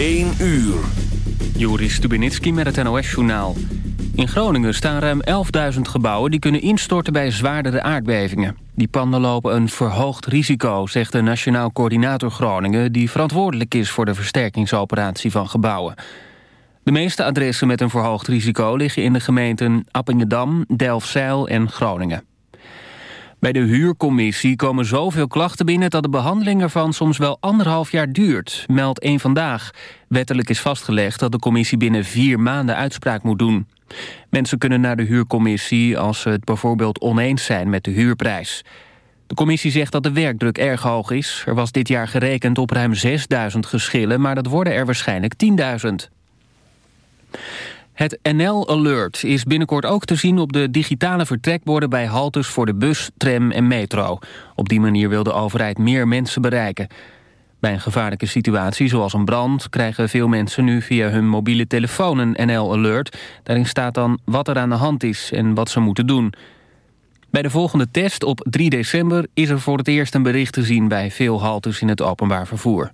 1 uur. Joris Stubenitski met het NOS-journaal. In Groningen staan ruim 11.000 gebouwen... die kunnen instorten bij zwaardere aardbevingen. Die panden lopen een verhoogd risico, zegt de Nationaal Coördinator Groningen... die verantwoordelijk is voor de versterkingsoperatie van gebouwen. De meeste adressen met een verhoogd risico liggen in de gemeenten Appingedam, Delfzijl en Groningen. Bij de huurcommissie komen zoveel klachten binnen... dat de behandeling ervan soms wel anderhalf jaar duurt, meldt één Vandaag. Wettelijk is vastgelegd dat de commissie binnen vier maanden uitspraak moet doen. Mensen kunnen naar de huurcommissie als ze het bijvoorbeeld oneens zijn met de huurprijs. De commissie zegt dat de werkdruk erg hoog is. Er was dit jaar gerekend op ruim 6000 geschillen, maar dat worden er waarschijnlijk 10.000. Het NL Alert is binnenkort ook te zien op de digitale vertrekborden bij haltes voor de bus, tram en metro. Op die manier wil de overheid meer mensen bereiken. Bij een gevaarlijke situatie zoals een brand krijgen veel mensen nu via hun mobiele telefoon een NL Alert. Daarin staat dan wat er aan de hand is en wat ze moeten doen. Bij de volgende test op 3 december is er voor het eerst een bericht te zien bij veel haltes in het openbaar vervoer.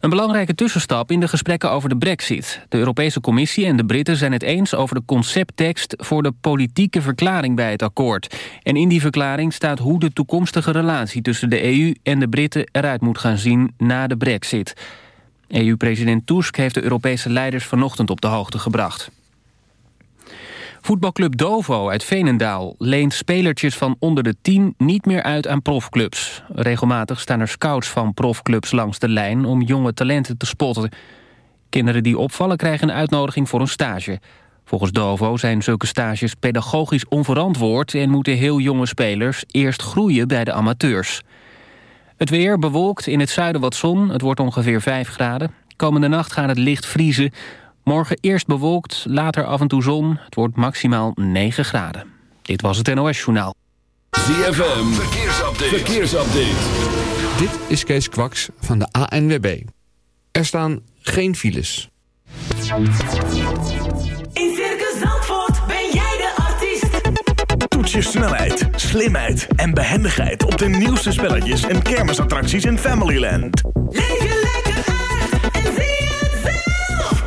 Een belangrijke tussenstap in de gesprekken over de brexit. De Europese Commissie en de Britten zijn het eens over de concepttekst... voor de politieke verklaring bij het akkoord. En in die verklaring staat hoe de toekomstige relatie... tussen de EU en de Britten eruit moet gaan zien na de brexit. EU-president Tusk heeft de Europese leiders vanochtend op de hoogte gebracht. Voetbalclub Dovo uit Veenendaal leent spelertjes van onder de 10 niet meer uit aan profclubs. Regelmatig staan er scouts van profclubs langs de lijn om jonge talenten te spotten. Kinderen die opvallen krijgen een uitnodiging voor een stage. Volgens Dovo zijn zulke stages pedagogisch onverantwoord... en moeten heel jonge spelers eerst groeien bij de amateurs. Het weer bewolkt, in het zuiden wat zon. Het wordt ongeveer 5 graden. Komende nacht gaat het licht vriezen. Morgen eerst bewolkt, later af en toe zon. Het wordt maximaal 9 graden. Dit was het NOS Journaal. ZFM, verkeersupdate. verkeersupdate. Dit is Kees Kwaks van de ANWB. Er staan geen files. In Circus Zandvoort ben jij de artiest. Toets je snelheid, slimheid en behendigheid op de nieuwste spelletjes en kermisattracties in Familyland. Leef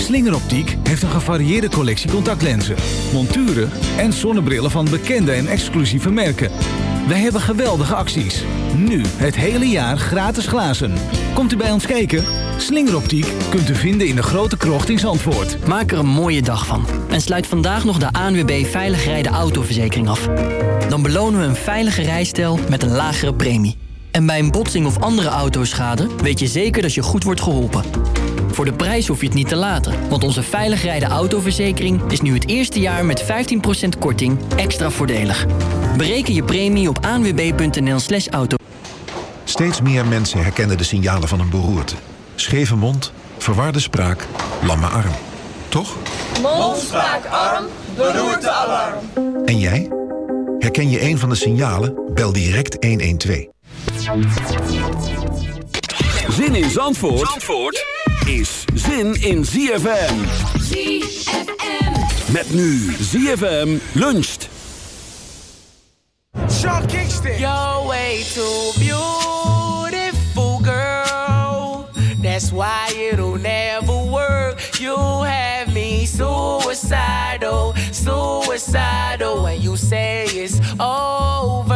Slingeroptiek heeft een gevarieerde collectie contactlenzen, monturen en zonnebrillen van bekende en exclusieve merken. Wij hebben geweldige acties. Nu het hele jaar gratis glazen. Komt u bij ons kijken? Slingeroptiek kunt u vinden in de grote krocht in Zandvoort. Maak er een mooie dag van. En sluit vandaag nog de ANWB Veilig Rijden Autoverzekering af. Dan belonen we een veilige rijstijl met een lagere premie. En bij een botsing of andere autoschade weet je zeker dat je goed wordt geholpen. Voor de prijs hoef je het niet te laten. Want onze Veilig Rijden Autoverzekering is nu het eerste jaar met 15% korting extra voordelig. Bereken je premie op anwb.nl slash auto. Steeds meer mensen herkennen de signalen van een beroerte. Scheve mond, verwarde spraak, lamme arm. Toch? Mond, spraak, arm, beroerte, alarm. En jij? Herken je een van de signalen? Bel direct 112. Zin in Zandvoort, Zandvoort is zin in ZFM. ZFM. Met nu ZFM luncht. Sean Kingston. You're way too beautiful, girl. That's why it'll never work. You have me suicidal, suicidal. When you say it's over,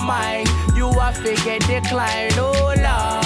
Mind. You are figure decline. Oh, Lord.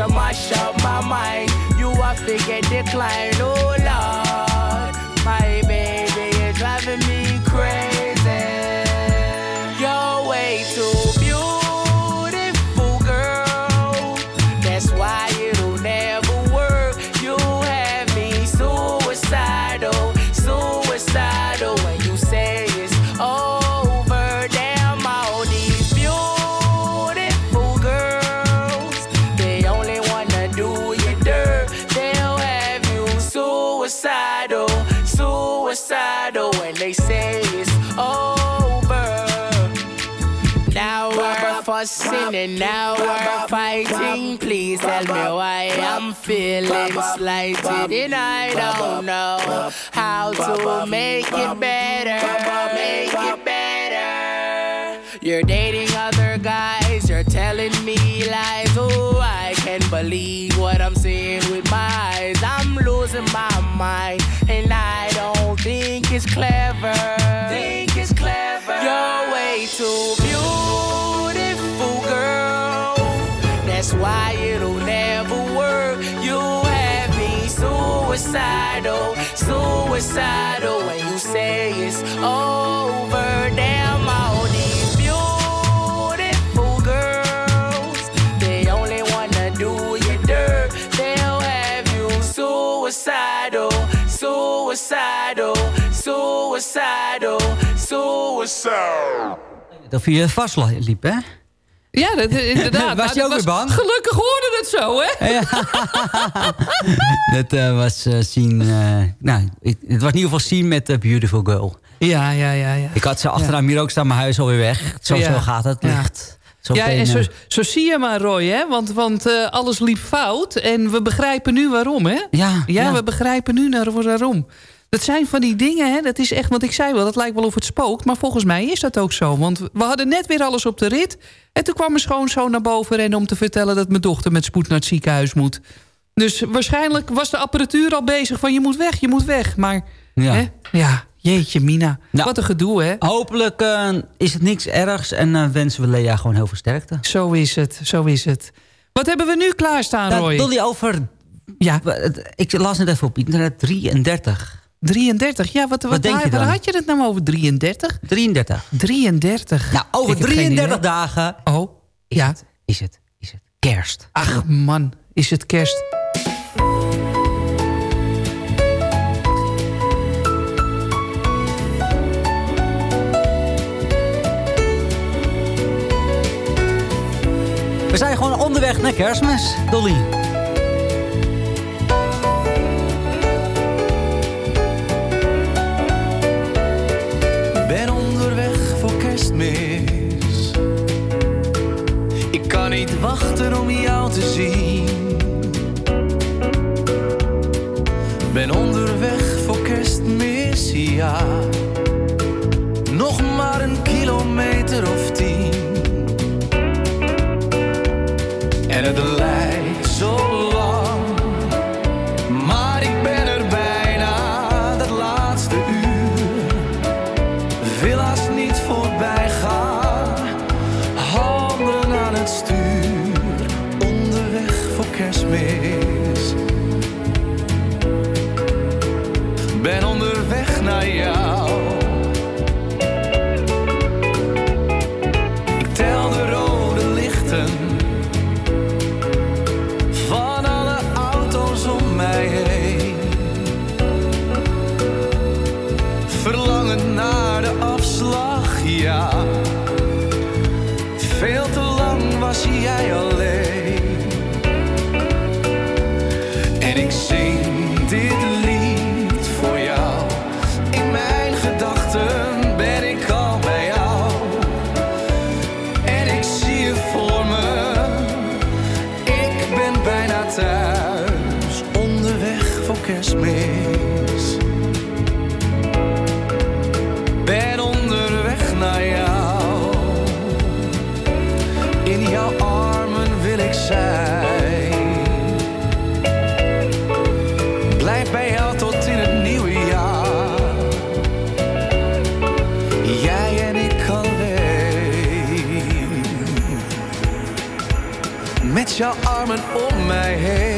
You mash up my mind. You are figure decline. Oh, Lord. My baby is driving me crazy. Suicidal, suicidal when they say it's over. Now we're fussing and now we're fighting. Please tell me why I'm feeling slighted and I don't know how to make it better. Make it better. You're dating other guys, you're telling me lies. Oh, I can't believe what I'm and I don't think it's clever. Think it's clever. You're way too beautiful, girl. That's why it'll never work. You have me suicidal, suicidal when you say it's over. Damn, suicidal, suicidal, suicidal, suicidal. Of je vastliep, hè? Ja, dat, inderdaad. Was je Nou, ook dat weer bang? Gelukkig hoorde het zo, hè? Dat eh, was eh, zien... eh, nou, het was in ieder geval zien met The Beautiful Girl. Ja, ja, ja. ja. Ik had ze achteraan hier ook staan, mijn huis alweer weg. Zo, Ja. zo gaat het. Ja. Licht. Zo ja, en zo, eh, zo zie je maar, Roy, hè? Want, want eh, alles liep fout en we begrijpen nu waarom, hè? Ja, Ja, ja. we begrijpen nu naar waarom. Dat zijn van die dingen, hè? Dat is echt, want ik zei wel, dat lijkt wel of het spookt. Maar volgens mij is dat ook zo. Want we hadden net weer alles op de rit. En toen kwam mijn schoonzoon naar boven rennen om te vertellen... dat mijn dochter met spoed naar het ziekenhuis moet. Dus waarschijnlijk was de apparatuur al bezig van... je moet weg, je moet weg. Maar, Ja. hè? Ja, jeetje mina. Nou, Wat een gedoe, hè? Hopelijk eh, is het niks ergs en eh, wensen we Lea gewoon heel veel sterkte. Zo is het, zo is het. Wat hebben we nu klaarstaan, Nou, Roy? Dolly, over... Ja. Ik las net even op internet, 33. 33, ja, wat, wat, Wat denk je waar had je het nou over? 33? 33. 33. Nou, over Ik heb geen 33 idee. dagen Oh, is, ja. het, is, het, is het kerst. Ach man, is het kerst. zijn gewoon onderweg naar kerstmis, Dolly. Ben onderweg voor kerstmis. Ik kan niet wachten om jou te zien. Ben onderweg voor kerstmis, ja. my head.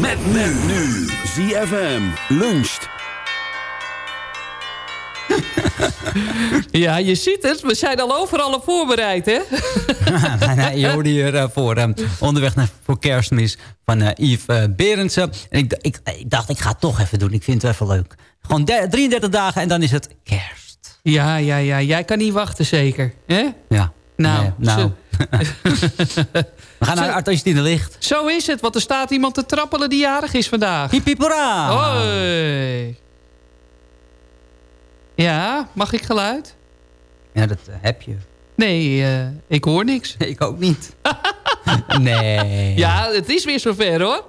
Met nu. nu. ZFM luncht. Ja, je ziet het. We zijn al overal voorbereid, hè? nee, je hoorde hier eh, voor um, onderweg naar, voor kerstmis van uh, Yves uh, Berendsen. Ik, ik, dacht, ik ga het toch even doen. Ik vind het even leuk. Gewoon 33 dagen en dan is het kerst. Ja, ja, ja. Jij kan niet wachten, zeker. hè? Ja. Nou, nou. We gaan naar Artiste in het Licht. Zo is het, want er staat iemand te trappelen die jarig is vandaag. Pipi Hoi. Ja, mag ik geluid? Ja, dat eh, heb je. Nee, eh, ik hoor niks. ik ook niet. nee. Ja, het is weer zover hoor.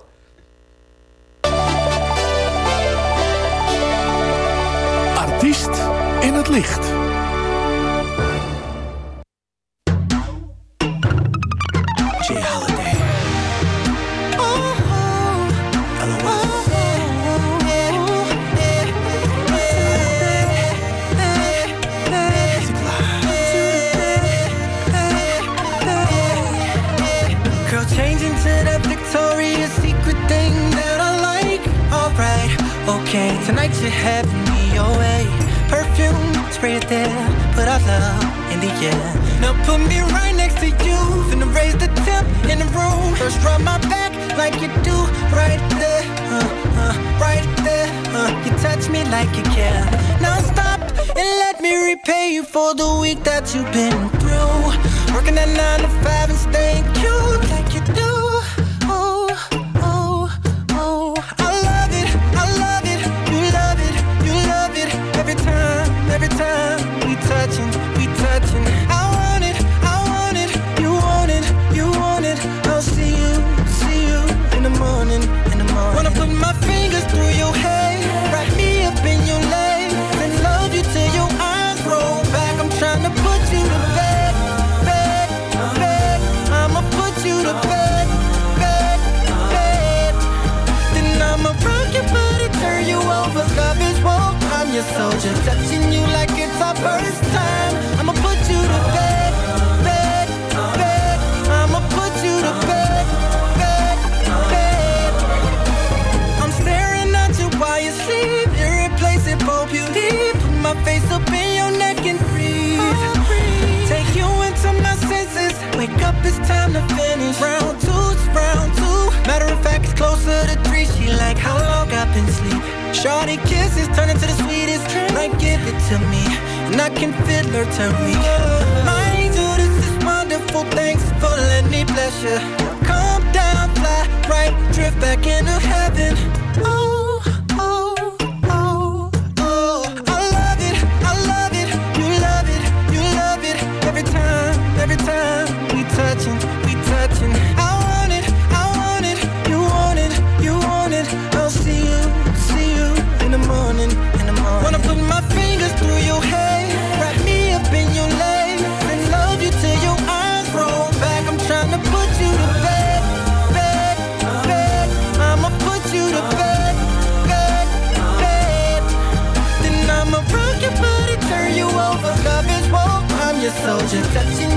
Artiest in het licht. Tonight you're having me away. Perfume, spray it there. Put our love in the air. Now put me right next to you. Finna raise the temp in the room. First rub my back like you do. Right there, uh, uh, right there. Uh. You touch me like you care. Now stop and let me repay you for the week that you've been through. Working that 9 to 5 and staying cute soldier, touching you like it's our first time. I'ma put you to bed, bed, bed. I'ma put you to bed, bed, bed. I'm staring at you while you sleep. Irreplaceable beauty. Put my face up in your neck and breathe. Take you into my senses. Wake up, it's time to finish. Round two, round two. Matter of fact, it's closer to three. She like how long I've been sleep. Shorty kisses turn into the sweetest. Give it to me, and I can feel her turn me. My angel, this is wonderful. Thanks for letting me bless you. Calm down, fly right, drift back into heaven. Oh, 是担心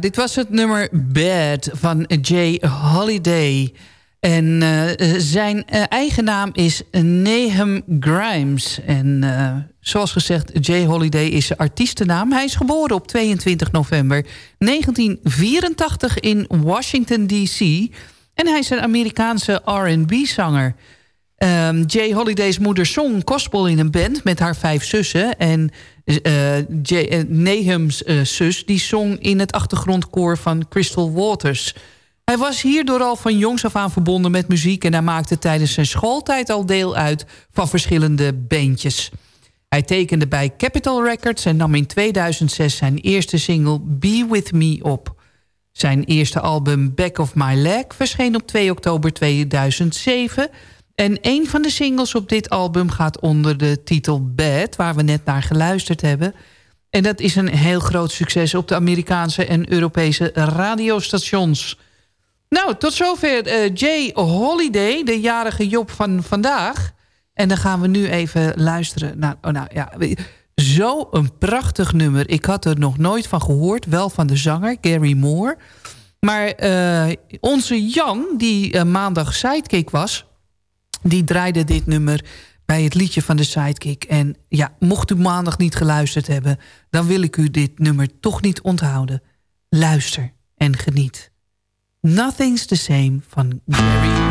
dit was het nummer Bad van Jay Holiday. En eh, zijn eh, eigen naam is Nehem Grimes. En eh, zoals gezegd, Jay Holiday is zijn artiestennaam. Hij is geboren op 22 november 1984 in Washington, D.C. En hij is een Amerikaanse R&B-zanger. Ehm, Jay Holiday's moeder zong gospel in een band met haar vijf zussen. En eh, Jay, eh, eh, zus die zong in het achtergrondkoor van Crystal Waters. Hij was hierdoor al van jongs af aan verbonden met muziek... en hij maakte tijdens zijn schooltijd al deel uit van verschillende bandjes. Hij tekende bij Capitol Records en nam in 2006 zijn eerste single Be With Me op. Zijn eerste album Back of My Leg verscheen op 2 oktober 2007... En een van de singles op dit album gaat onder de titel Bad... waar we net naar geluisterd hebben. En dat is een heel groot succes op de Amerikaanse en Europese radiostations. Nou, tot zover eh, Jay Holiday, de jarige Job van vandaag. En dan gaan we nu even luisteren naar... Oh, nou ja, zo een prachtig nummer. Ik had er nog nooit van gehoord. Wel van de zanger, Gary Moore. Maar eh, onze Jan, die eh, maandag sidekick was... die draaide dit nummer bij het liedje van de sidekick. En ja, mocht u maandag niet geluisterd hebben... dan wil ik u dit nummer toch niet onthouden. Luister en geniet. Nothing's the same van Gary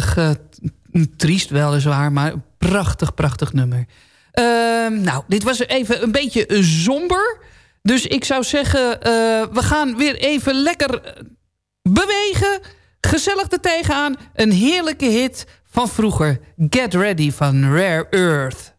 prachtig, eh, triest weliswaar, maar prachtig, prachtig nummer. Ehm, nou, dit was even een beetje somber. Dus ik zou zeggen, eh, we gaan weer even lekker eh, bewegen. Gezellig er tegenaan. Een heerlijke hit van vroeger. Get Ready van Rare Earth.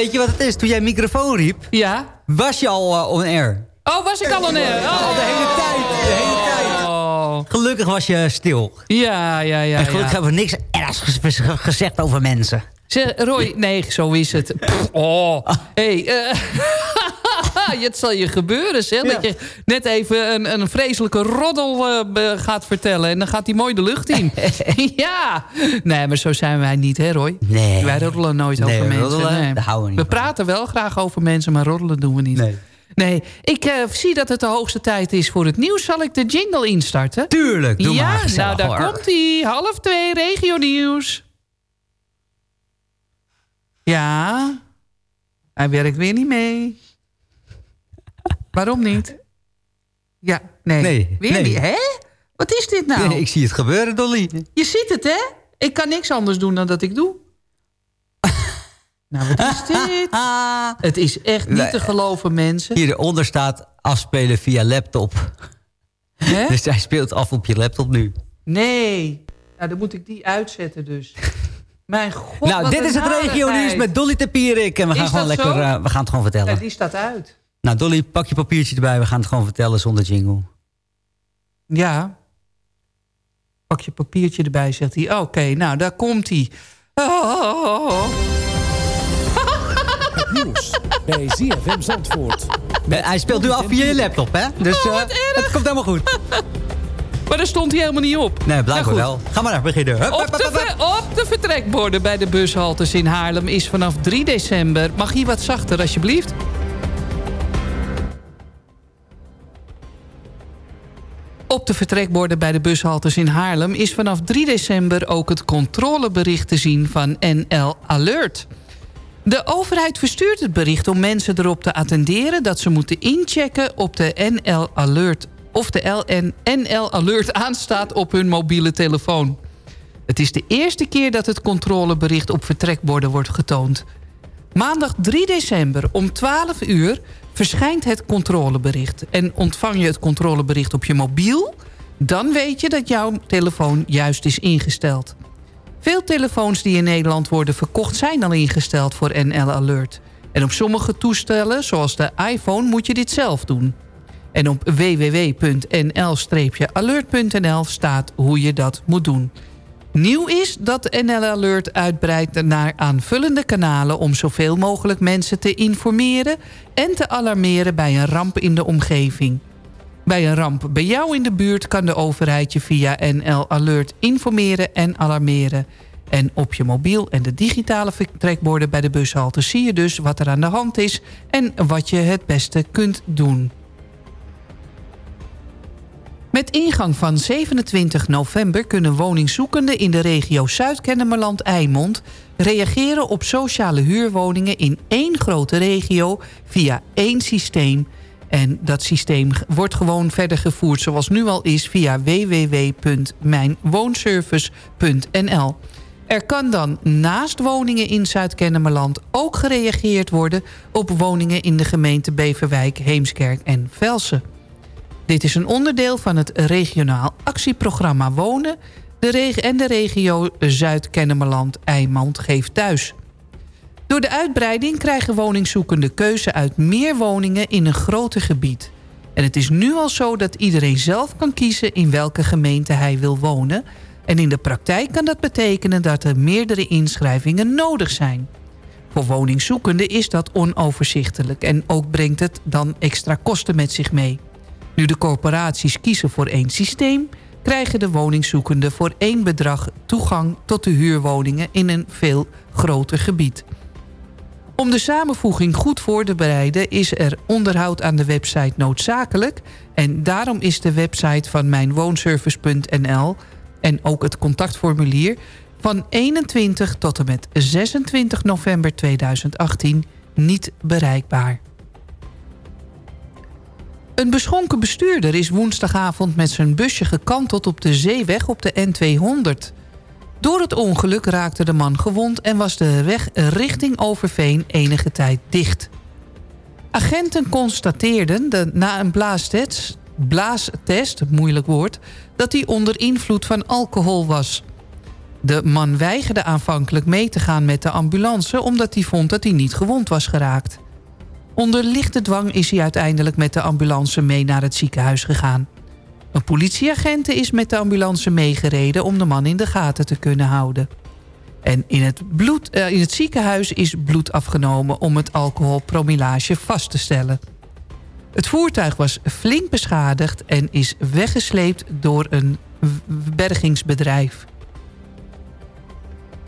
Weet je wat het is? Toen jij microfoon riep, ja? was je al eh, on air. Oh, was ik al een... Oh. Al de hele tijd. De hele tijd. Gelukkig was je stil. Ja, ja, ja. en gelukkig ja. hebben we niks ergs gezegd over mensen. Zeg, Roy, nee, zo is het. Pff, oh, hey, eh, het zal je gebeuren, zeg. Dat je net even een, een vreselijke roddel eh, gaat vertellen. En dan gaat hij mooi de lucht in. ja. Nee, maar zo zijn wij niet, hè, Roy? Nee. Wij roddelen nooit Nee, over mensen. roddelen, nee. daar houden we niet We praten wel graag over mensen, maar roddelen doen we niet. Nee. Nee, ik eh, zie dat het de hoogste tijd is voor het nieuws. Zal ik de jingle instarten? Tuurlijk, doe ja, maar nou daar hoor. komt hij. Half twee, regio nieuws. Ja, hij werkt weer niet mee. Waarom niet? Ja, nee. Nee, weer nee. niet. Hè? Wat is dit nou? Nee, ik zie het gebeuren, Dolly. Je ziet het, hè? Ik kan niks anders doen dan dat ik doe. nou, wat is dit? het is echt niet te geloven, mensen. Hieronder staat afspelen via laptop. Hè? Dus hij speelt af op je laptop nu. Nee. Nou, dan moet ik die uitzetten dus. Mijn god, nou, dit is het regio nieuws met Dolly Tapierik. En we gaan gewoon lekker, eh, we gaan het gewoon vertellen. Ja, die staat uit. Nou, Dolly, pak je papiertje erbij. We gaan het gewoon vertellen zonder jingle. Ja. Pak je papiertje erbij, zegt hij. Oké, nou, daar komt hij. Oh, Het nieuws bij ZFM Zandvoort. Hij speelt nu af via je laptop, hè? Dus Oh, eh, het komt helemaal goed. Maar daar stond hij helemaal niet op. Nee, blijkbaar Nou, wel. Ga maar naar beginnen. Hup, Op hup, de, hup, hup. op de vertrekborden bij de bushaltes in Haarlem is vanaf 3 december... Mag hier wat zachter, alsjeblieft? Op de vertrekborden bij de bushaltes in Haarlem... is vanaf 3 december ook het controlebericht te zien van NL Alert. De overheid verstuurt het bericht om mensen erop te attenderen... dat ze moeten inchecken op de NL Alert... of de LN NL Alert aanstaat op hun mobiele telefoon. Het is de eerste keer dat het controlebericht op vertrekborden wordt getoond. Maandag 3 december om 12 uur verschijnt het controlebericht. En ontvang je het controlebericht op je mobiel... dan weet je dat jouw telefoon juist is ingesteld. Veel telefoons die in Nederland worden verkocht... zijn al ingesteld voor NL Alert. En op sommige toestellen, zoals de iPhone, moet je dit zelf doen. En op www.nl-alert.nl staat hoe je dat moet doen. Nieuw is dat NL Alert uitbreidt naar aanvullende kanalen... om zoveel mogelijk mensen te informeren en te alarmeren bij een ramp in de omgeving. Bij een ramp bij jou in de buurt kan de overheid je via NL Alert informeren en alarmeren. En op je mobiel en de digitale vertrekborden bij de bushalte zie je dus wat er aan de hand is... en wat je het beste kunt doen. Met ingang van 27 november kunnen woningzoekenden in de regio Zuid-Kennemerland-Eimond... reageren op sociale huurwoningen in één grote regio via één systeem. En dat systeem wordt gewoon verder gevoerd zoals nu al is via www.mijnwoonservice.nl. Er kan dan naast woningen in Zuid-Kennemerland ook gereageerd worden... op woningen in de gemeente Beverwijk, Heemskerk en Velsen. Dit is een onderdeel van het regionaal actieprogramma Wonen... De en de regio Zuid-Kennemerland-Eimond geeft thuis. Door de uitbreiding krijgen woningzoekenden keuze uit meer woningen in een groter gebied. En het is nu al zo dat iedereen zelf kan kiezen in welke gemeente hij wil wonen... En in de praktijk kan dat betekenen dat er meerdere inschrijvingen nodig zijn. Voor woningzoekenden is dat onoverzichtelijk en ook brengt het dan extra kosten met zich mee. Nu de corporaties kiezen voor één systeem... krijgen de woningzoekenden voor één bedrag toegang tot de huurwoningen in een veel groter gebied. Om de samenvoeging goed voor te bereiden is er onderhoud aan de website noodzakelijk... en daarom is de website van mijnwoonservice.nl en ook het contactformulier... van 21 tot en met 26 november 2018 niet bereikbaar. Een beschonken bestuurder is woensdagavond met zijn busje gekanteld op de zeeweg op de N200. Door het ongeluk raakte de man gewond en was de weg richting Overveen enige tijd dicht. Agenten constateerden de, na een blaastest, blaastest, moeilijk woord, dat hij onder invloed van alcohol was. De man weigerde aanvankelijk mee te gaan met de ambulance... omdat hij vond dat hij niet gewond was geraakt. Onder lichte dwang is hij uiteindelijk met de ambulance mee naar het ziekenhuis gegaan. Een politieagent is met de ambulance meegereden om de man in de gaten te kunnen houden. En in het, bloed, uh, in het ziekenhuis is bloed afgenomen om het alcoholpromillage vast te stellen. Het voertuig was flink beschadigd en is weggesleept door een bergingsbedrijf.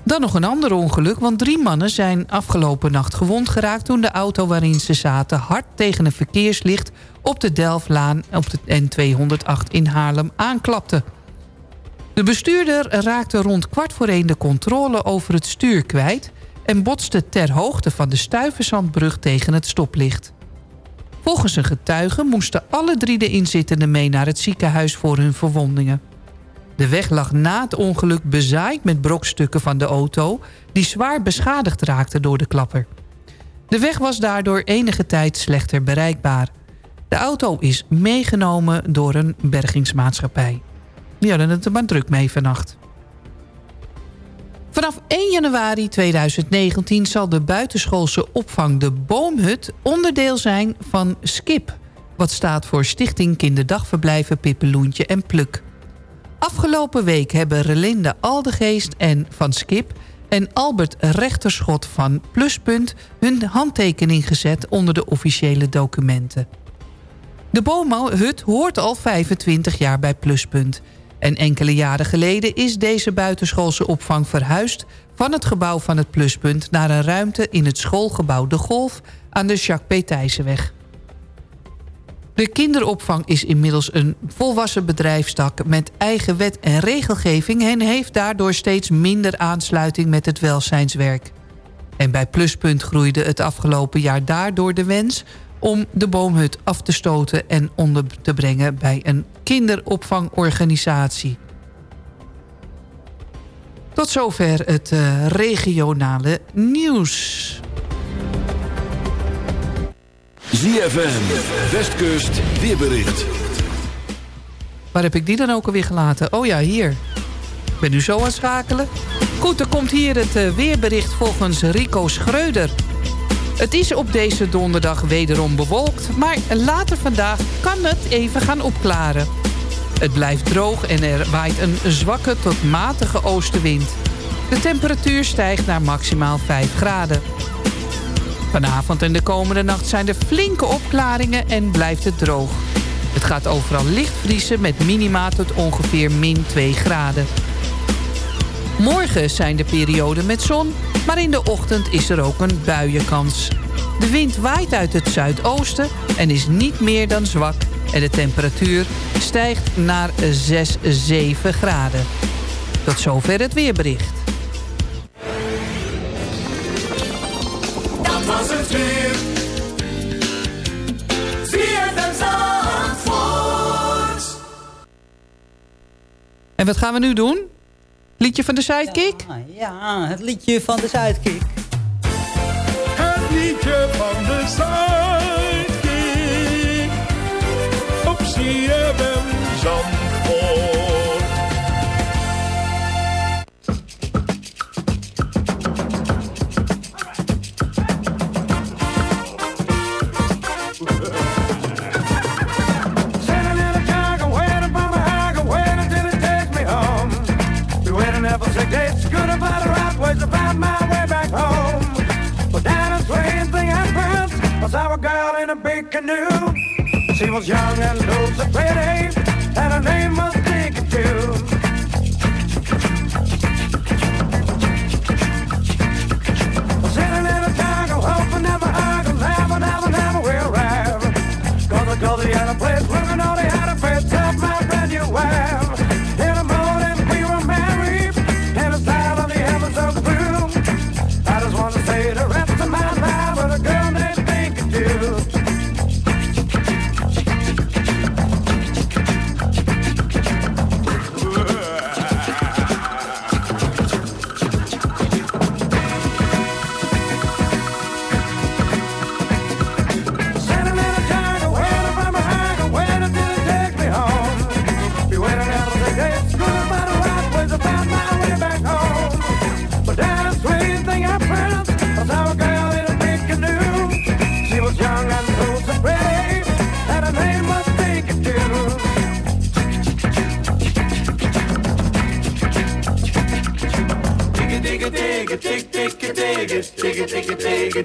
Dan nog een ander ongeluk, want drie mannen zijn afgelopen nacht gewond geraakt... toen de auto waarin ze zaten hard tegen een verkeerslicht... op de Delflaan op de N208 in Haarlem aanklapte. De bestuurder raakte rond kwart voor één de controle over het stuur kwijt... en botste ter hoogte van de Stuiversandbrug tegen het stoplicht. Volgens een getuige moesten alle drie de inzittenden mee naar het ziekenhuis voor hun verwondingen. De weg lag na het ongeluk bezaaid met brokstukken van de auto... die zwaar beschadigd raakten door de klapper. De weg was daardoor enige tijd slechter bereikbaar. De auto is meegenomen door een bergingsmaatschappij. Die hadden het er maar druk mee vannacht. Vanaf 1 januari 2019 zal de buitenschoolse opvang De Boomhut onderdeel zijn van SKIP... wat staat voor Stichting Kinderdagverblijven Pippeloentje en Pluk. Afgelopen week hebben Relinde Aldegeest en van Skip... en Albert Rechterschot van Pluspunt hun handtekening gezet... onder de officiële documenten. De boomhut hoort al 25 jaar bij Pluspunt... En enkele jaren geleden is deze buitenschoolse opvang verhuisd... van het gebouw van het Pluspunt naar een ruimte in het schoolgebouw De Golf... aan de Jacques P. De kinderopvang is inmiddels een volwassen bedrijfstak... met eigen wet en regelgeving... en heeft daardoor steeds minder aansluiting met het welzijnswerk. En bij Pluspunt groeide het afgelopen jaar daardoor de wens... om de boomhut af te stoten en onder te brengen... bij een kinderopvangorganisatie. Tot zover het eh, regionale nieuws. ZFM, Westkust, weerbericht. Waar heb ik die dan ook alweer gelaten? Oh ja, hier. Ik ben nu zo aan het schakelen. Goed, dan komt hier het eh, weerbericht volgens Rico Schreuder. Het is op deze donderdag wederom bewolkt... maar later vandaag kan het even gaan opklaren. Het blijft droog en er waait een zwakke tot matige oostenwind. De temperatuur stijgt naar maximaal 5 graden. Vanavond en de komende nacht zijn er flinke opklaringen en blijft het droog. Het gaat overal licht vriezen met minima tot ongeveer min 2 graden. Morgen zijn de perioden met zon, maar in de ochtend is er ook een buienkans. De wind waait uit het zuidoosten en is niet meer dan zwak... en de temperatuur stijgt naar 6, 7 graden. Tot zover het weerbericht. Weer. ZFM Zandvoort. En wat gaan we nu doen? Liedje van de Sidekick? Ja, het liedje van de Sidekick. Het liedje van de Sidekick. Op CFM Zandvoort. Saw a girl in a big canoe. She was young and looked so pretty, and her name was Dicky too.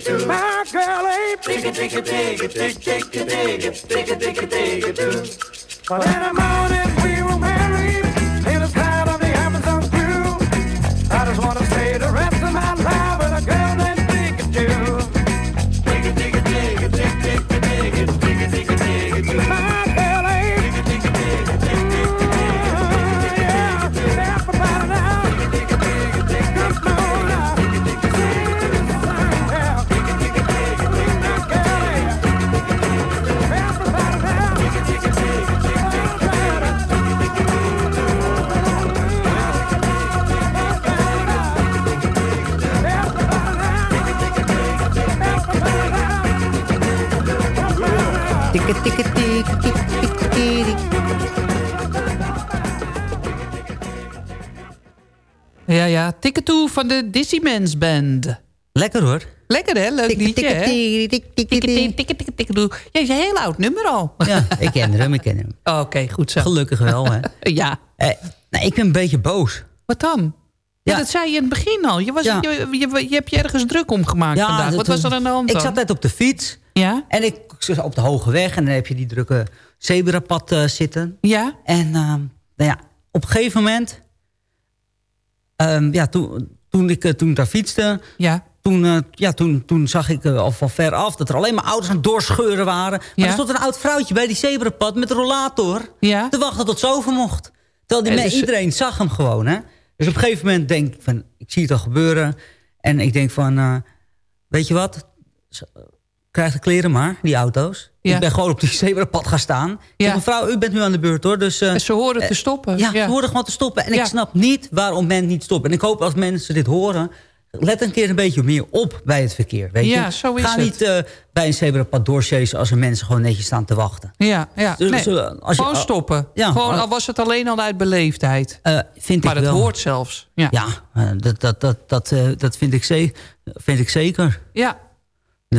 My girl ain't dig it, dig it, dig it, dig it, dig it, dig it, dig. When I'm we Ja, ja. Toe van de Dissimens Band. Lekker hoor. Lekker hè? Leuk Tikke, liedje hè? tikke. Ja, is een heel oud nummer al. Ja, ik ken hem, ik ken hem. Oké, goed zo. Gelukkig wel, hè. Ja. Eh, nou, ik ben een beetje boos. Wat dan? Ja, Ja. dat zei je in het begin al. Je, was, Ja. je, je, je hebt je ergens druk om gemaakt vandaag. dat- Wat was er aan de hand Ik dan? zat net op de fiets. Ja? En ik zat op de hoge weg. En dan heb je die drukke zebrapad eh, zitten. Ja? En ehm, nou ja, op een gegeven moment... ehm, ja, toen, toen, ik, eh, toen ik daar fietste... Ja. Toen eh, ja, toen, toen zag ik eh, al van ver af dat er alleen maar auto's aan het doorscheuren waren. Maar Ja. er stond een oud vrouwtje bij die zebrapad met een rollator. Ja. Te wachten tot ze over mocht. Terwijl die is- iedereen zag hem gewoon. Hè? Dus op een gegeven moment denk ik van, ik zie het al gebeuren. En ik denk van, weet je wat? Krijg de kleren maar, die auto's. Ja. Ik ben gewoon op die zebrapad gaan staan. Ik Ja. zeg, mevrouw, u bent nu aan de beurt hoor. Dus, eh, ze horen eh, te stoppen. ja, ze horen gewoon te stoppen. En ik snap niet waarom men niet stopt. En ik hoop als mensen dit horen... let een keer een beetje meer op bij het verkeer. Weet Ja, je? zo is Ga het. niet eh, bij een zebrapad doorchasen... als er mensen gewoon netjes staan te wachten. Ja, ja. Dus, Nee, eh, als je- gewoon stoppen. Ja, gewoon, maar- al was het alleen al uit beleefdheid. Eh, vind maar ik het wel. hoort zelfs. Ja. Ja, eh, dat, dat, dat, dat, eh, dat vind, ik ze- vind ik zeker. Ja.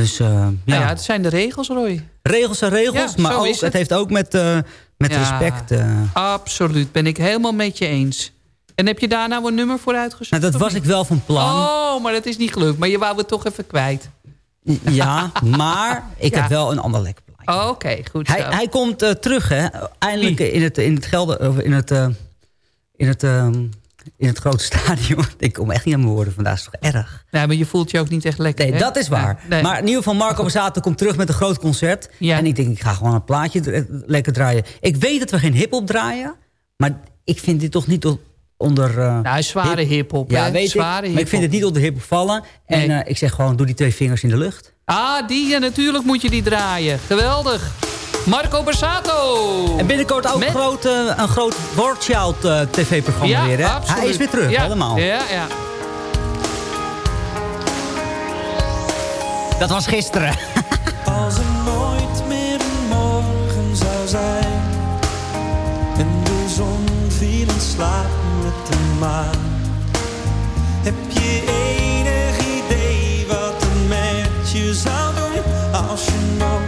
Dus eh, ja. Nou ja, het zijn de regels, Roy. regels zijn regels, Ja, maar ook, het. het. heeft ook met, eh, met Ja. respect... eh, Absoluut, ben ik helemaal met je eens. En heb je daar nou een nummer voor uitgezocht? nou, dat was niet? ik wel van plan. Oh, maar dat is niet gelukt. Maar je wou het toch even kwijt. Ja, maar ik heb wel een ander lekker plaatje. Oh, Oké, goed Hij, zo. hij komt eh, terug, hè. Eindelijk in het, in het Gelder... of In het, in het, ehm, in het grote stadion. Ik kom echt niet aan mijn woorden vandaag. is toch erg? Nee, maar je voelt je ook niet echt lekker, Nee, hè? dat is waar. Nee. Maar in ieder geval, Marco Borsato komt terug met een groot concert. En ik denk, ik ga gewoon een plaatje lekker draaien. Ik weet dat we geen hiphop draaien. Maar ik vind dit toch niet onder... Nou, zware hiphop, Ja, weet Zware ik. Maar ik vind het niet onder hiphop vallen. En Nee. eh, ik zeg gewoon, doe die twee vingers in de lucht. Ah, die, ja, natuurlijk moet je die draaien. Geweldig. Marco Borsato. En binnenkort ook Met- groot, eh, een groot Wordchild eh, tv-programma Ja, weer. Hè? absoluut. Hij is weer terug, Ja, allemaal. Ja, ja. Dat was gisteren. Als er nooit meer een morgen zou zijn En de zon viel in slaap met de maan Heb je enig idee wat er met je zou doen Als je nog een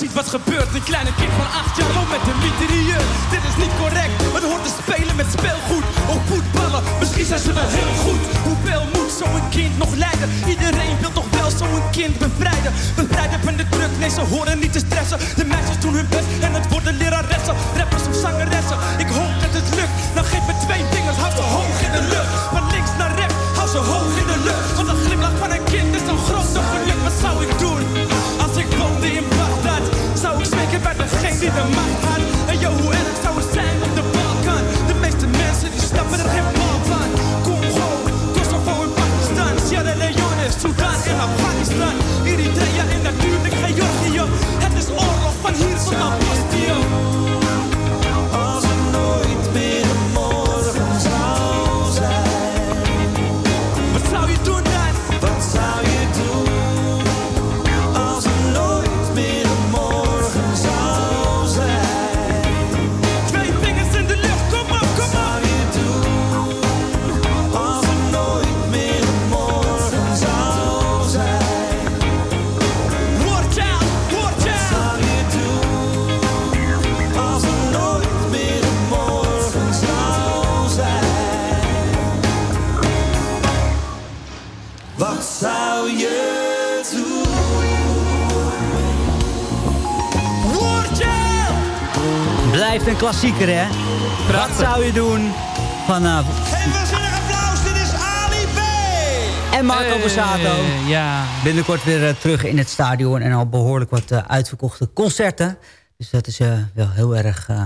Ziet wat gebeurt. Een kleine kind van acht jaar loopt met een mitrailleur. Dit is niet correct, het hoort te spelen met speelgoed. Of voetballen, misschien zijn ze wel heel goed. Hoeveel moet zo'n kind nog leiden? Iedereen wil toch wel zo'n kind bevrijden. Bevrijden van de druk, nee ze horen niet te stressen. De meisjes doen hun best en het worden leraressen. Rappers of zangeressen, ik hoop dat het lukt. Dan geef me twee degene die een klassieker, hè? Wat zou je doen vanavond? Geef een zinnig applaus, dit is Ali B. En Marco Eh, Borsato. ja. Binnenkort weer eh, terug in het stadion. En al behoorlijk wat eh, uitverkochte concerten. Dus dat is eh, wel heel erg eh,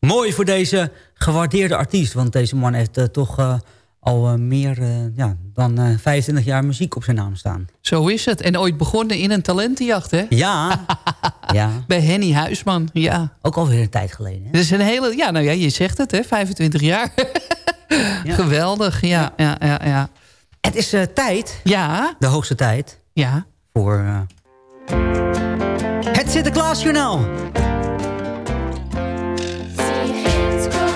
mooi voor deze gewaardeerde artiest. Want deze man heeft toch eh, al eh, meer eh, ja, dan eh 25 jaar muziek op zijn naam staan. Zo is het. En ooit begonnen in een talentenjacht, hè? Ja. ja. Bij Henny Huisman, ja. Ook alweer een tijd geleden. Hè? Dat is een hele... Ja, nou ja, je zegt het, hè? 25 jaar. Geweldig, ja, ja, ja, ja. Het is eh, tijd. Ja. De hoogste tijd. Ja. Voor eh, het Sinterklaasjournaal.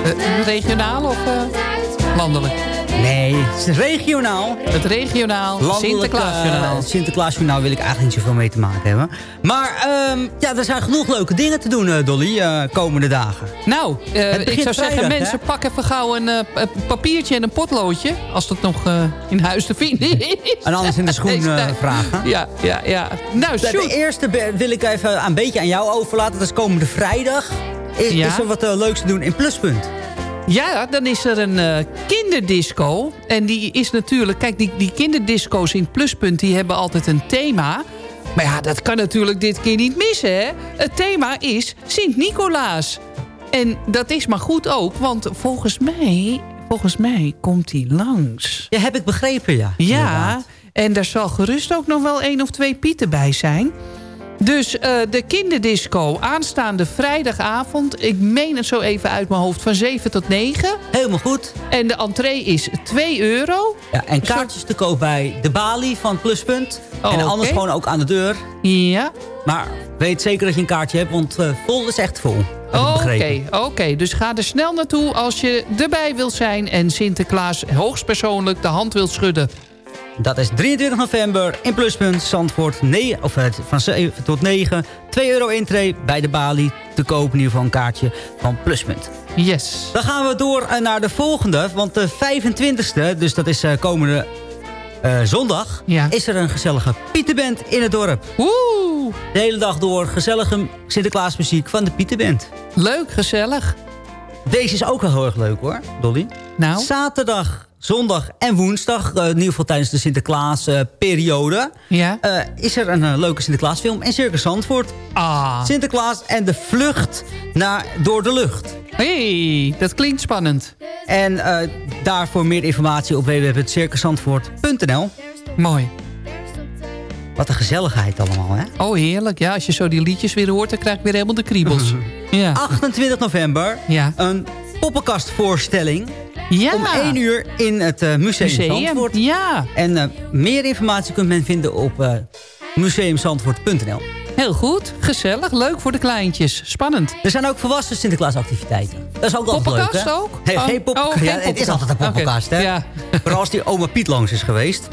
Eh, regionaal of eh, landelijk? Nee, het is regionaal. Het regionaal Sinterklaasjournaal. uh, Sinterklaasjournaal wil ik eigenlijk niet zoveel mee te maken hebben. Maar ehm, ja, er zijn genoeg leuke dingen te doen, eh, Dolly, eh, komende dagen. Nou, eh, ik zou zeggen, mensen, hè? pak even gauw een, papiertje en een potloodje. Als dat nog in huis te vinden is. En anders in de schoen vragen. Ja, ja, ja. Nou, shoot. de eerste wil ik even een beetje aan jou overlaten. Dat is komende vrijdag. Is, Ja. is er wat leuks te doen in Pluspunt? Ja, dan is er een eh, kinderdisco. En die is natuurlijk... Kijk, die, die kinderdisco's in Pluspunt... die hebben altijd een thema. Maar ja, dat kan natuurlijk dit keer niet missen, hè? Het thema is Sint-Nicolaas. En dat is maar goed ook, want volgens mij... Volgens mij komt die langs. Ja, heb ik begrepen, ja. Ja, inderdaad. en daar zal gerust ook nog wel één of twee pieten bij zijn. Dus eh, de kinderdisco aanstaande vrijdagavond. Ik meen het zo even uit mijn hoofd van 7 tot 9. Helemaal goed. En de entree is 2 euro. Ja, en kaartjes te koop bij de balie van Pluspunt. Oh, en anders oké. gewoon ook aan de deur. Ja. Maar weet zeker dat je een kaartje hebt, want eh, vol is echt vol. Oké, oké. Dus ga er snel naartoe als je erbij wilt zijn... en Sinterklaas hoogstpersoonlijk de hand wilt schudden. Dat is 23 november in Pluspunt, Zandvoort. Nee, of, eh, van 7 tot 9. 2 euro intree bij de balie. Te koop in ieder geval een kaartje van Pluspunt. Yes. Dan gaan we door eh, naar de volgende. Want de 25e, dus dat is eh, komende zondag... is er een gezellige Pieterband in het dorp. Oeh. De hele dag door gezellige Sinterklaasmuziek van de Pieterband. Leuk, gezellig. Deze is ook wel heel erg leuk hoor, Dolly. Nou? Zaterdag, zondag en woensdag, eh, in ieder geval tijdens de Sinterklaas-periode... Ja. is er een eh, leuke Sinterklaasfilm in Circus Zandvoort. Ah. Sinterklaas en de vlucht naar, door de lucht. hey, dat klinkt spannend. En eh, daarvoor meer informatie op www.circuszandvoort.nl. Mooi. Wat een gezelligheid allemaal, hè? Oh, heerlijk. Ja, als je zo die liedjes weer hoort, dan krijg ik weer helemaal de kriebels. ja. 28 november, Ja. een poppenkastvoorstelling. Ja. Om 1 uur in het eh, Museum, Museum, Zandvoort. ja. En eh, meer informatie kunt men vinden op eh museumzandvoort.nl. Heel goed, gezellig, leuk voor de kleintjes. Spannend. Er zijn ook volwassen Sinterklaasactiviteiten. Dat is ook altijd leuk, Poppenkast hè? ook? Nee, Oh, geen poppenkast. oh, geen ja, het is poppenkast. altijd een poppenkast, hè? Ja. Vooral als die oma Piet langs is geweest.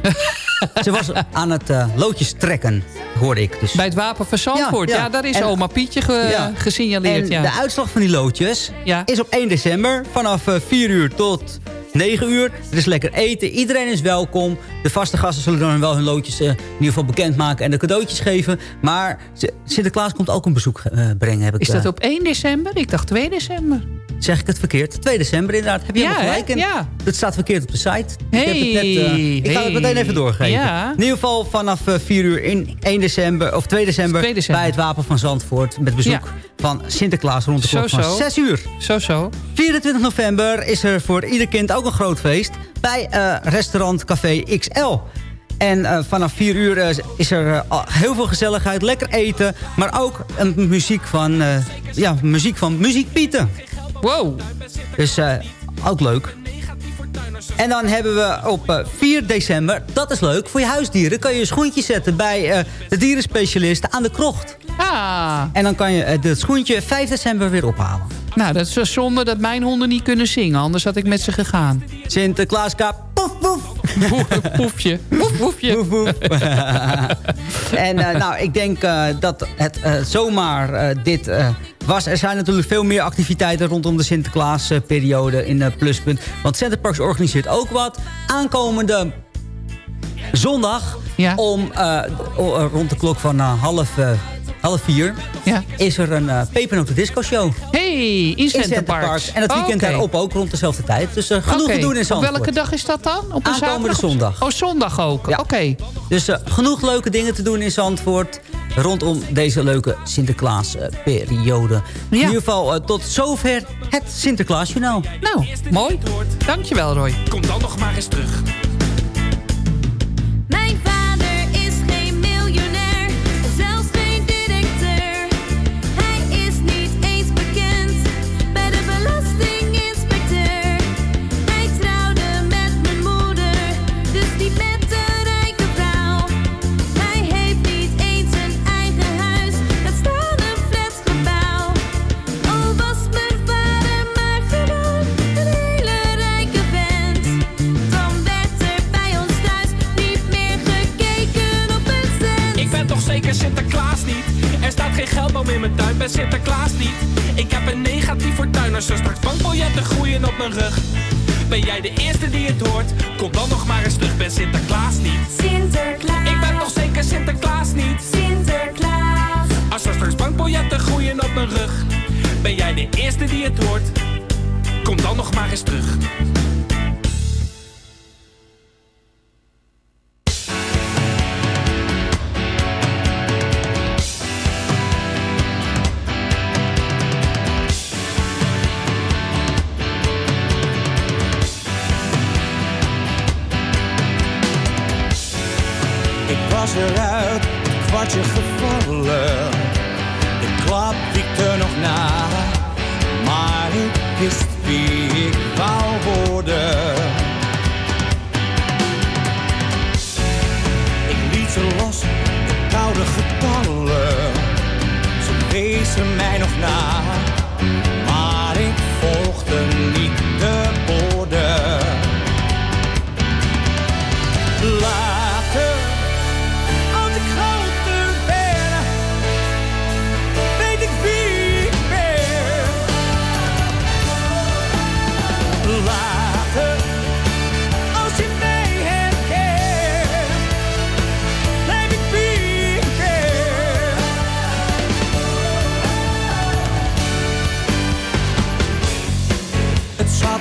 Ze was aan het eh, loodjes trekken, hoorde ik. Dus. Bij het Wapen van Zandvoort. Ja, Ja, ja. daar is En- oma Pietje ge- Ja. gesignaleerd. En ja. de uitslag van die loodjes Ja. is op 1 december vanaf eh, 4 uur tot 9 uur. Er is lekker eten. Iedereen is welkom. De vaste gasten zullen dan wel hun loodjes eh, in ieder geval bekendmaken en de cadeautjes geven. Maar Sinterklaas komt ook een bezoek eh, brengen. Heb ik, Is dat eh, op 1 december? Ik dacht 2 december. Zeg ik het verkeerd? 2 december inderdaad. Heb je Ja, gelijk. En Ja. Het staat verkeerd op de site. Hey, ik, heb het net, eh, ik ga het meteen even doorgeven. Ja. In ieder geval vanaf eh, 4 uur in 1 december, of 2 december, 2 december. bij het Wapen van Zandvoort. Met bezoek Ja. van Sinterklaas rond de klok van zo. 6 uur. Zo, zo. 24 november is er voor ieder kind ook een groot feest bij eh, restaurant Café XL. En eh, vanaf 4 uur eh, is er eh, heel veel gezelligheid, lekker eten. Maar ook een muziek van, eh, ja, muziek van Muziek Pieten. Wow. Dus eh, ook leuk. En dan hebben we op eh, 4 december, dat is leuk, voor je huisdieren... kan je een schoentje zetten bij eh, de dierenspecialist aan de krocht. Ah. En dan kan je het schoentje 5 december weer ophalen. Nou, dat is zo zonde dat mijn honden niet kunnen zingen. Anders had ik met ze gegaan. Sinterklaaska, poef poef. Poefje. Poef, poefje. Poef, poef. en eh, nou, ik denk eh, dat het eh, zomaar eh, dit eh, was. Er zijn natuurlijk veel meer activiteiten rondom de Sinterklaasperiode in eh, Pluspunt. Want Centerparks organiseert ook wat. Aankomende zondag om eh, eh, rond de klok van eh, half eh, half vier, Ja. is er een pepernoten disco show. Hey, in Center Parks. En het weekend Oké. daarop ook rond dezelfde tijd. Dus uh, genoeg te doen in Op Zandvoort. welke dag is dat dan? Op een Aankomende zondag. Oh, zondag ook. Oké. Dus uh, genoeg leuke dingen te doen in Zandvoort. Rondom deze leuke Sinterklaas-periode. In ieder geval uh, tot zover het Sinterklaasjournaal. Nou, mooi. Dankjewel, Roy. Kom dan nog maar eens terug. Ben Sinterklaas niet. Ik heb een negatief fortuin als er straks bankbiljetten groeien op mijn rug. Ben jij de eerste die het hoort? Kom dan nog maar eens terug, ben Sinterklaas niet. Sinterklaas. Ik ben toch zeker Sinterklaas niet? Sinterklaas. Als er straks bankbiljetten groeien op mijn rug. Ben jij de eerste die het hoort? Kom dan nog maar eens terug. Eruit, het kwartje gevallen. De klap wiekte nog na. Maar ik wist wie ik wou worden. Ik liet ze los, de koude getallen. Ze wezen mij nog na.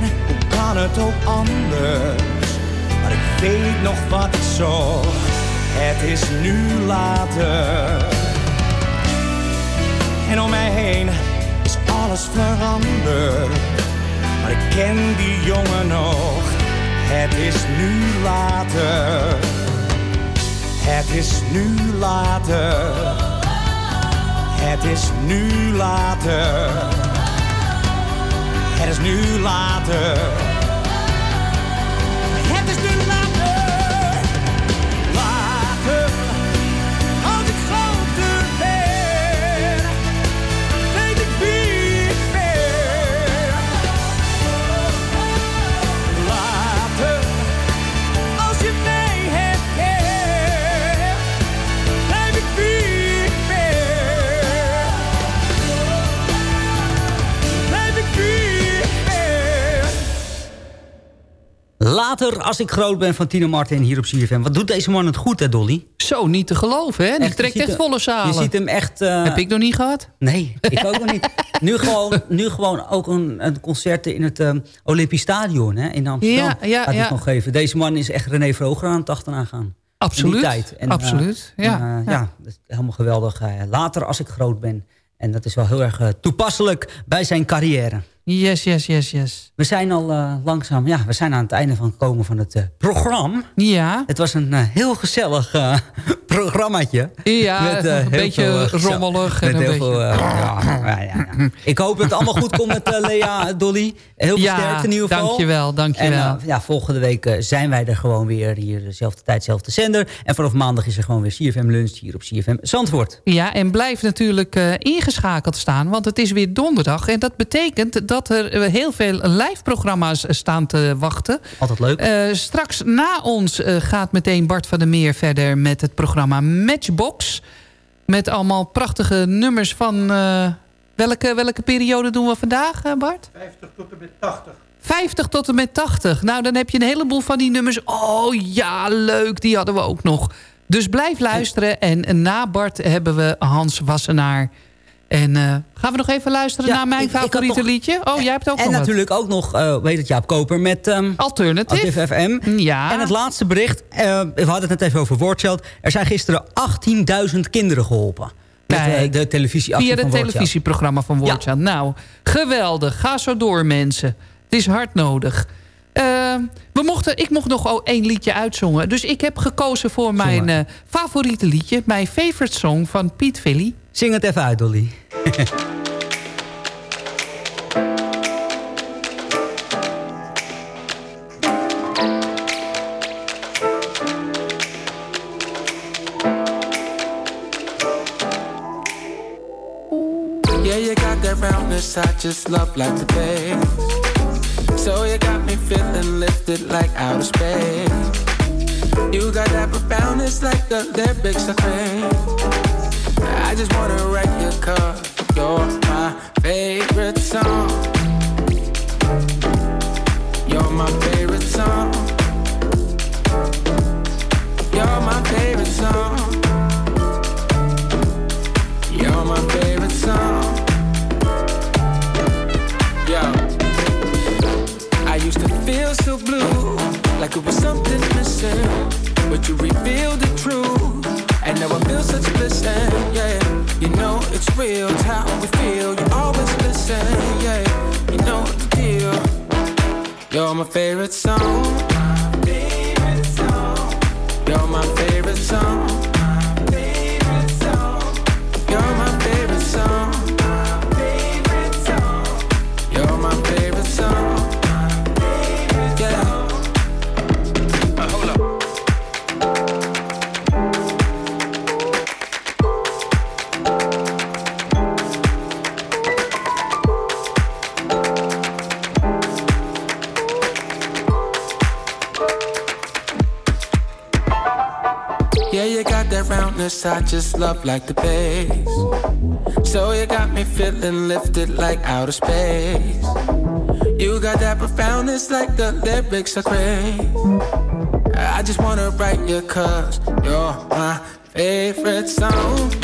Hoe kan het ook anders? Maar ik weet nog wat ik zocht, het is nu later. En om mij heen is alles veranderd. Maar ik ken die jongen nog, het is nu later. Het is nu later. Het is nu later. Het is nu later. Later, als ik groot ben, van Tino Martin hier op CFM. Wat doet deze man het goed, hè, Dolly? Zo, niet te geloven, hè? Die je trekt echt hem- volle zalen. Je ziet hem echt... eh, Heb ik nog niet gehad? Nee, ik ook nog niet. Nu gewoon, nu gewoon ook een, een concert in het ehm, Olympisch Stadion hè, in Amsterdam. Ja, ja, gaat ja. nog geven. Deze man is echt René Vroger aan het achteraan gaan. Absoluut, tijd. En, eh, absoluut, ja, eh, ja. ja, dat is helemaal geweldig. Later als ik groot ben. En dat is wel heel erg toepasselijk bij zijn carrière. Yes, yes, yes, yes. We zijn al eh, langzaam, ja, we zijn aan het einde van gekomen van het eh, programma. Ja. Het was een eh, heel gezellig programmaatje. Ja, eh, een heel beetje veel, rommelig en Met een heel veel, beetje- eh, ja, ja, ja. Ik hoop dat het allemaal goed komt met Lea, Dolly. Heel veel sterkte in ieder geval. dankjewel, dankjewel. En ja, volgende week zijn wij er gewoon weer. Hier dezelfde tijd, dezelfde zender. En vanaf maandag is er gewoon weer CFM Lunch hier op CFM Zandvoort. Ja, en blijf natuurlijk ingeschakeld staan, want het is weer donderdag. En dat betekent dat er eh, heel veel live-programma's eh, staan te wachten. Altijd leuk. Eh, straks na ons eh, gaat meteen Bart van der Meer verder met het programma Matchbox. Met allemaal prachtige nummers van... eh, welke, welke periode doen we vandaag, eh, Bart? 50 tot en met 80. 50 tot en met 80. Nou, dan heb je een heleboel van die nummers. Oh ja, leuk, die hadden we ook nog. Dus blijf luisteren. En na Bart hebben we Hans Wassenaar. En eh, gaan we nog even luisteren Ja, naar mijn ik- favoriete liedje? Oh, jij hebt ook En nog wat. natuurlijk ook nog, eh weet het, Jaap Koper met... ehm, Alternative. FM. Ja. En het laatste bericht, eh, we hadden het net even over Woordchild. Er zijn gisteren 18.000 kinderen geholpen. Met de televisieactie Via het televisieprogramma van Woordchild. Nou, geweldig. Ga zo door, mensen. Het is hard nodig. Eh, we mochten, ik mocht nog één liedje uitzongen. Dus ik heb gekozen voor mijn favoriete liedje. Mijn favorite song van Piet Philly. Zing het even uit, Dolly. Yeah, you got that roundness I just love like the bass. So you got me feeling lifted like outer space. You got that profoundness like the lyrics I. I just wanna write your cause you're my favorite song. You're my favorite favorite song. Just love like the bass. So you got me feeling lifted like outer space. You got that profoundness like the lyrics I crave. I just wanna write you cause you're my favorite song.